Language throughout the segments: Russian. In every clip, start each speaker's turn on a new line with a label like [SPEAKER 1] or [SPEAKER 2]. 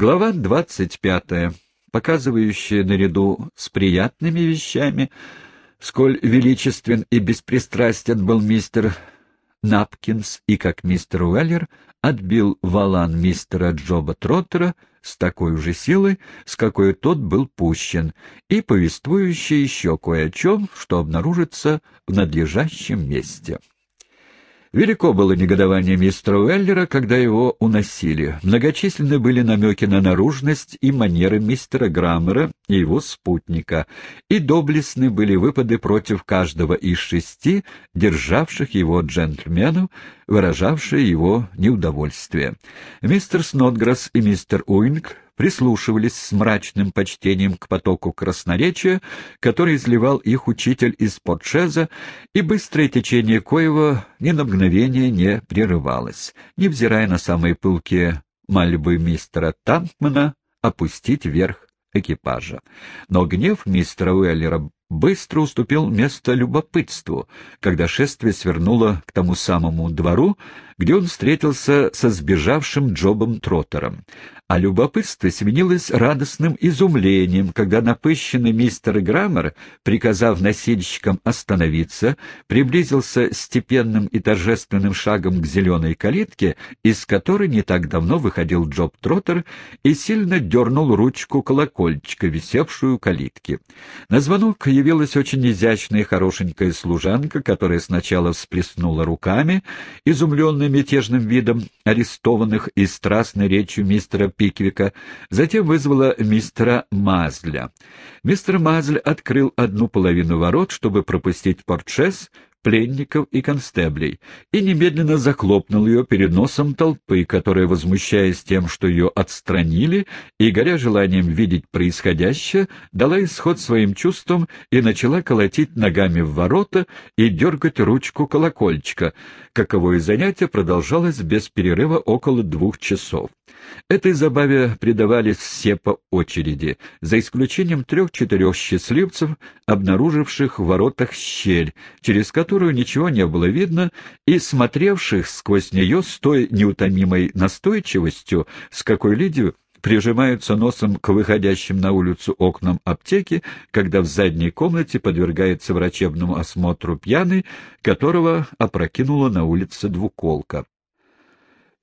[SPEAKER 1] Глава двадцать пятая, показывающая наряду с приятными вещами, сколь величествен и беспристрастен был мистер Напкинс и как мистер Уэллер отбил валан мистера Джоба Троттера с такой же силой, с какой тот был пущен, и повествующая еще кое о чем, что обнаружится в надлежащем месте. Велико было негодование мистера Уэллера, когда его уносили. Многочисленны были намеки на наружность и манеры мистера Граммера и его спутника, и доблестны были выпады против каждого из шести, державших его джентльменов, выражавшие его неудовольствие. Мистер Снотграсс и мистер Уинг прислушивались с мрачным почтением к потоку красноречия, который изливал их учитель из Портшеза, и быстрое течение коего ни на мгновение не прерывалось, невзирая на самые пылкие мольбы мистера Тампмана опустить вверх экипажа. Но гнев мистера Уэллера быстро уступил место любопытству, когда шествие свернуло к тому самому двору, где он встретился со сбежавшим Джобом Троттером а любопытство сменилось радостным изумлением, когда напыщенный мистер Граммер, приказав носильщикам остановиться, приблизился степенным и торжественным шагом к зеленой калитке, из которой не так давно выходил Джоб Троттер и сильно дернул ручку колокольчика, висевшую у калитки. На звонок явилась очень изящная и хорошенькая служанка, которая сначала всплеснула руками, изумленная мятежным видом арестованных и страстной речью мистера Пиквика, затем вызвала мистера Мазля. Мистер Мазль открыл одну половину ворот, чтобы пропустить портшес, пленников и констеблей, и немедленно захлопнул ее перед носом толпы, которая, возмущаясь тем, что ее отстранили, и, горя желанием видеть происходящее, дала исход своим чувствам и начала колотить ногами в ворота и дергать ручку колокольчика. Каковое занятие продолжалось без перерыва около двух часов. Этой забаве предавались все по очереди, за исключением трех-четырех счастливцев, обнаруживших в воротах щель, через которую ничего не было видно, и смотревших сквозь нее с той неутомимой настойчивостью, с какой люди прижимаются носом к выходящим на улицу окнам аптеки, когда в задней комнате подвергается врачебному осмотру пьяный, которого опрокинула на улице двуколка.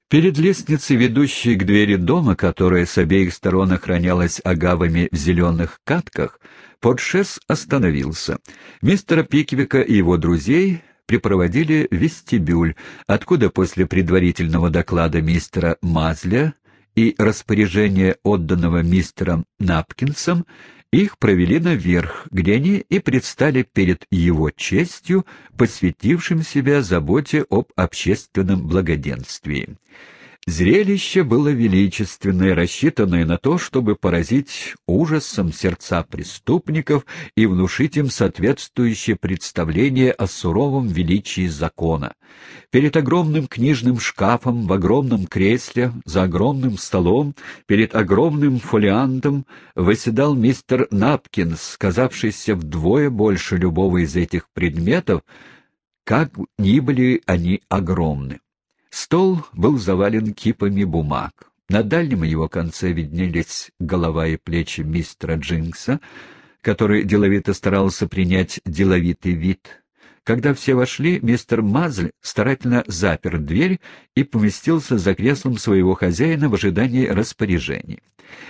[SPEAKER 1] Перед лестницей, ведущей к двери дома, которая с обеих сторон охранялась агавами в зеленых катках, Подшес остановился. Мистера Пиквика и его друзей припроводили в вестибюль, откуда после предварительного доклада мистера Мазля и распоряжения, отданного мистером Напкинсом, их провели наверх, где они и предстали перед его честью, посвятившим себя заботе об общественном благоденствии. Зрелище было величественное, рассчитанное на то, чтобы поразить ужасом сердца преступников и внушить им соответствующее представление о суровом величии закона. Перед огромным книжным шкафом, в огромном кресле, за огромным столом, перед огромным фолиантом восседал мистер Напкинс, сказавшийся вдвое больше любого из этих предметов, как ни были они огромны. Стол был завален кипами бумаг. На дальнем его конце виднелись голова и плечи мистера Джинкса, который деловито старался принять деловитый вид. Когда все вошли, мистер Мазль старательно запер дверь и поместился за креслом своего хозяина в ожидании распоряжений.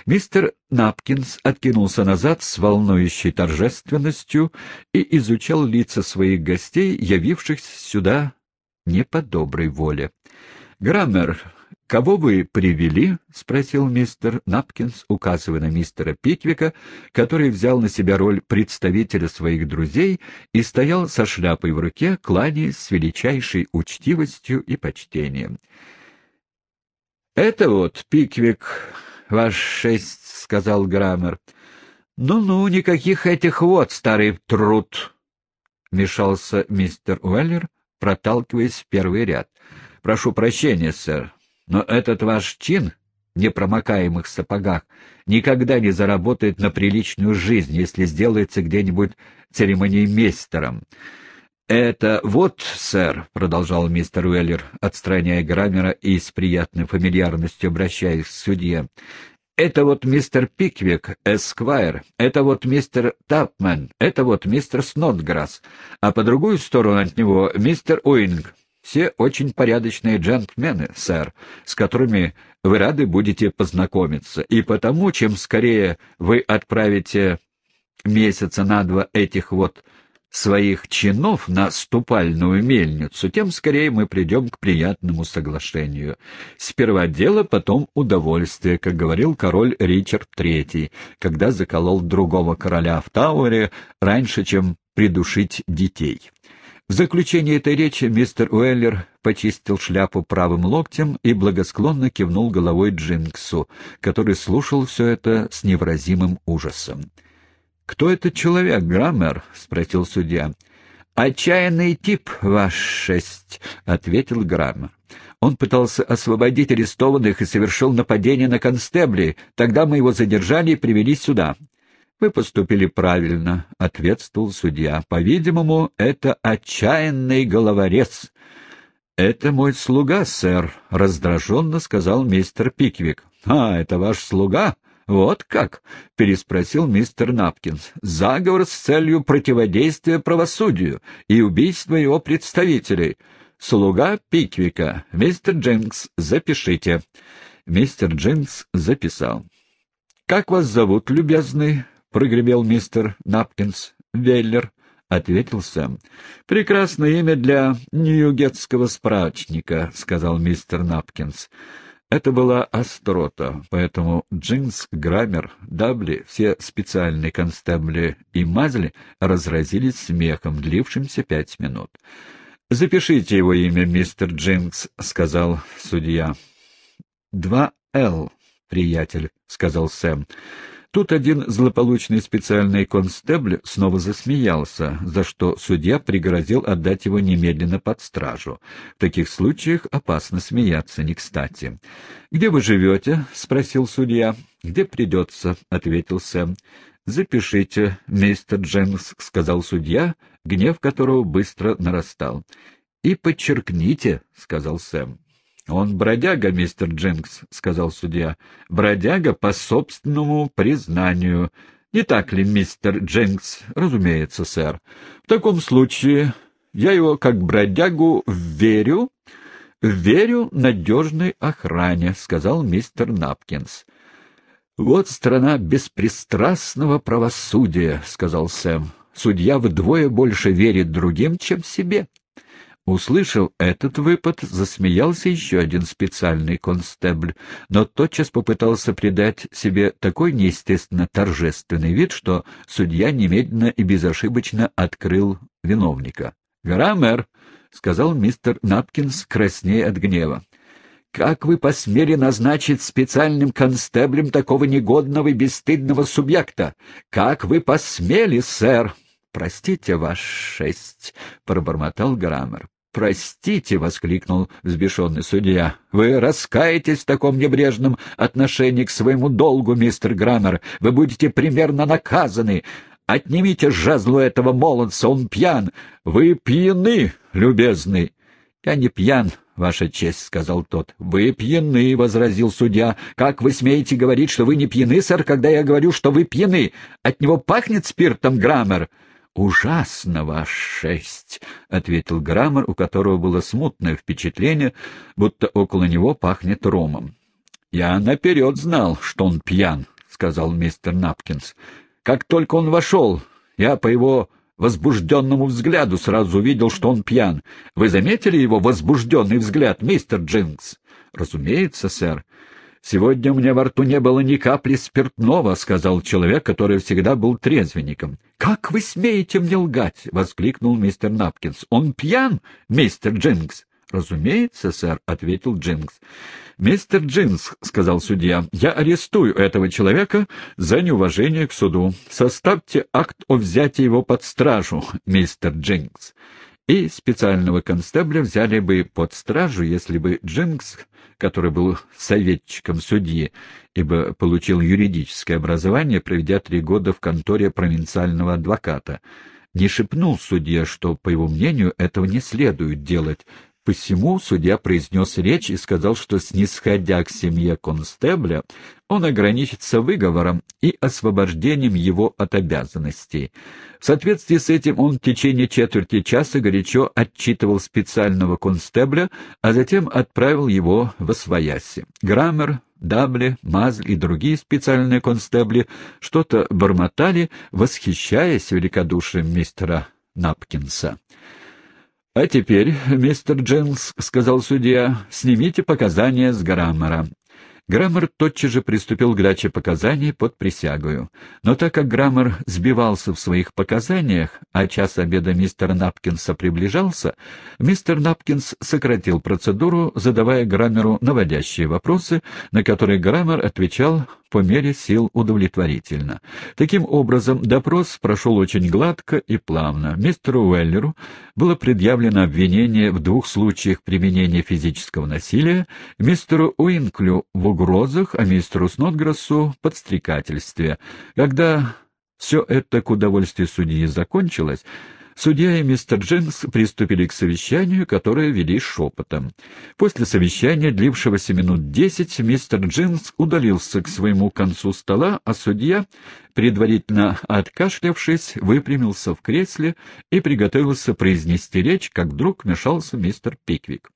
[SPEAKER 1] Мистер Напкинс откинулся назад с волнующей торжественностью и изучал лица своих гостей, явившихся сюда не по доброй воле. «Граммер, кого вы привели?» — спросил мистер Напкинс, указывая на мистера Пиквика, который взял на себя роль представителя своих друзей и стоял со шляпой в руке, кланяясь с величайшей учтивостью и почтением. «Это вот, Пиквик, ваш шесть», — сказал Граммер. «Ну-ну, никаких этих вот, старый труд», — вмешался мистер Уэллер, проталкиваясь в первый ряд. «Прошу прощения, сэр, но этот ваш чин в непромокаемых сапогах никогда не заработает на приличную жизнь, если сделается где-нибудь церемониймейстером». «Это вот, сэр», — продолжал мистер Уэллер, отстраняя Граммера и с приятной фамильярностью обращаясь к судье, Это вот мистер Пиквик, Эсквайр, это вот мистер Тапмен, это вот мистер Снотграсс, а по другую сторону от него мистер Уинг. Все очень порядочные джентльмены, сэр, с которыми вы рады будете познакомиться, и потому, чем скорее вы отправите месяца на два этих вот своих чинов на ступальную мельницу, тем скорее мы придем к приятному соглашению. Сперва дело, потом удовольствие, как говорил король Ричард III, когда заколол другого короля в Тауэре раньше, чем придушить детей. В заключение этой речи мистер Уэллер почистил шляпу правым локтем и благосклонно кивнул головой Джинксу, который слушал все это с невразимым ужасом. «Кто этот человек, Граммер?» — спросил судья. «Отчаянный тип, ваш шесть», — ответил Граммер. «Он пытался освободить арестованных и совершил нападение на констебли. Тогда мы его задержали и привели сюда». «Вы поступили правильно», — ответствовал судья. «По-видимому, это отчаянный головорез». «Это мой слуга, сэр», — раздраженно сказал мистер Пиквик. «А, это ваш слуга?» «Вот как?» — переспросил мистер Напкинс. «Заговор с целью противодействия правосудию и убийства его представителей. Слуга Пиквика. Мистер Джинкс, запишите». Мистер Джинкс записал. «Как вас зовут, любезный?» — прогремел мистер Напкинс. «Веллер», — ответил Сэм. «Прекрасное имя для ньюгетского справочника», — сказал мистер Напкинс. Это была острота, поэтому Джинс, Граммер, Дабли, все специальные констебли и Мазли разразились смехом, длившимся пять минут. «Запишите его имя, мистер Джинкс», — сказал судья. «Два «Л», приятель», — сказал Сэм. Тут один злополучный специальный констебль снова засмеялся, за что судья пригрозил отдать его немедленно под стражу. В таких случаях опасно смеяться не кстати. «Где вы живете?» — спросил судья. «Где придется?» — ответил Сэм. «Запишите, мистер Джеймс», — сказал судья, гнев которого быстро нарастал. «И подчеркните», — сказал Сэм. «Он бродяга, мистер Джинкс», — сказал судья. «Бродяга по собственному признанию. Не так ли, мистер Джинкс?» «Разумеется, сэр. В таком случае я его как бродягу верю...» «Верю надежной охране», — сказал мистер Напкинс. «Вот страна беспристрастного правосудия», — сказал Сэм. «Судья вдвое больше верит другим, чем себе». Услышав этот выпад, засмеялся еще один специальный констебль, но тотчас попытался придать себе такой неестественно торжественный вид, что судья немедленно и безошибочно открыл виновника. «Граммер!» — сказал мистер Напкинс, краснея от гнева. «Как вы посмели назначить специальным констеблем такого негодного и бесстыдного субъекта? Как вы посмели, сэр?» «Простите, ваш шесть», — пробормотал Граммер. «Простите!» — воскликнул взбешенный судья. «Вы раскаетесь в таком небрежном отношении к своему долгу, мистер Граммер. Вы будете примерно наказаны. Отнимите жезлу этого молодца, он пьян. Вы пьяны, любезный!» «Я не пьян, ваша честь», — сказал тот. «Вы пьяны», — возразил судья. «Как вы смеете говорить, что вы не пьяны, сэр, когда я говорю, что вы пьяны? От него пахнет спиртом, Граммер?» «Ужасно, ваш шесть», — ответил Граммер, у которого было смутное впечатление, будто около него пахнет ромом. «Я наперед знал, что он пьян», — сказал мистер Напкинс. «Как только он вошел, я по его возбужденному взгляду сразу увидел, что он пьян. Вы заметили его возбужденный взгляд, мистер Джинкс?» «Разумеется, сэр. «Сегодня у меня во рту не было ни капли спиртного», — сказал человек, который всегда был трезвенником. «Как вы смеете мне лгать?» — воскликнул мистер Напкинс. «Он пьян, мистер Джинкс?» «Разумеется, сэр», — ответил Джинкс. «Мистер Джинкс», — сказал судья, — «я арестую этого человека за неуважение к суду. Составьте акт о взятии его под стражу, мистер Джинкс» и специального констебля взяли бы под стражу, если бы Джинкс, который был советчиком судьи, ибо получил юридическое образование, проведя три года в конторе провинциального адвоката, не шепнул судье, что, по его мнению, этого не следует делать, Посему судья произнес речь и сказал, что, снисходя к семье констебля, он ограничится выговором и освобождением его от обязанностей. В соответствии с этим он в течение четверти часа горячо отчитывал специального констебля, а затем отправил его в Освояси. Граммер, Дабли, Мазль и другие специальные констебли что-то бормотали, восхищаясь великодушием мистера Напкинса. «А теперь, мистер Дженс, — сказал судья, — снимите показания с Граммера. Граммер тотчас же приступил к даче показаний под присягою. Но так как Граммер сбивался в своих показаниях, а час обеда мистера Напкинса приближался, мистер Напкинс сократил процедуру, задавая Граммеру наводящие вопросы, на которые Граммер отвечал по мере сил удовлетворительно. Таким образом, допрос прошел очень гладко и плавно. Мистеру Уэллеру было предъявлено обвинение в двух случаях применения физического насилия, мистеру Уинклю в угрозах, а мистеру Снотграссу — подстрекательстве. Когда все это к удовольствию судьи закончилось, Судья и мистер Джинс приступили к совещанию, которое вели шепотом. После совещания, длившегося минут десять, мистер Джинс удалился к своему концу стола, а судья, предварительно откашлявшись, выпрямился в кресле и приготовился произнести речь, как вдруг вмешался мистер Пиквик.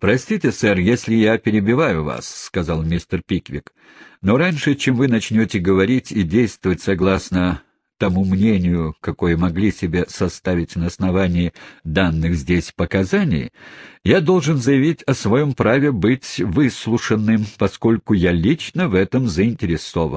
[SPEAKER 1] «Простите, сэр, если я перебиваю вас», — сказал мистер Пиквик, — «но раньше, чем вы начнете говорить и действовать согласно тому мнению, какое могли себе составить на основании данных здесь показаний, я должен заявить о своем праве быть выслушанным, поскольку я лично в этом заинтересован.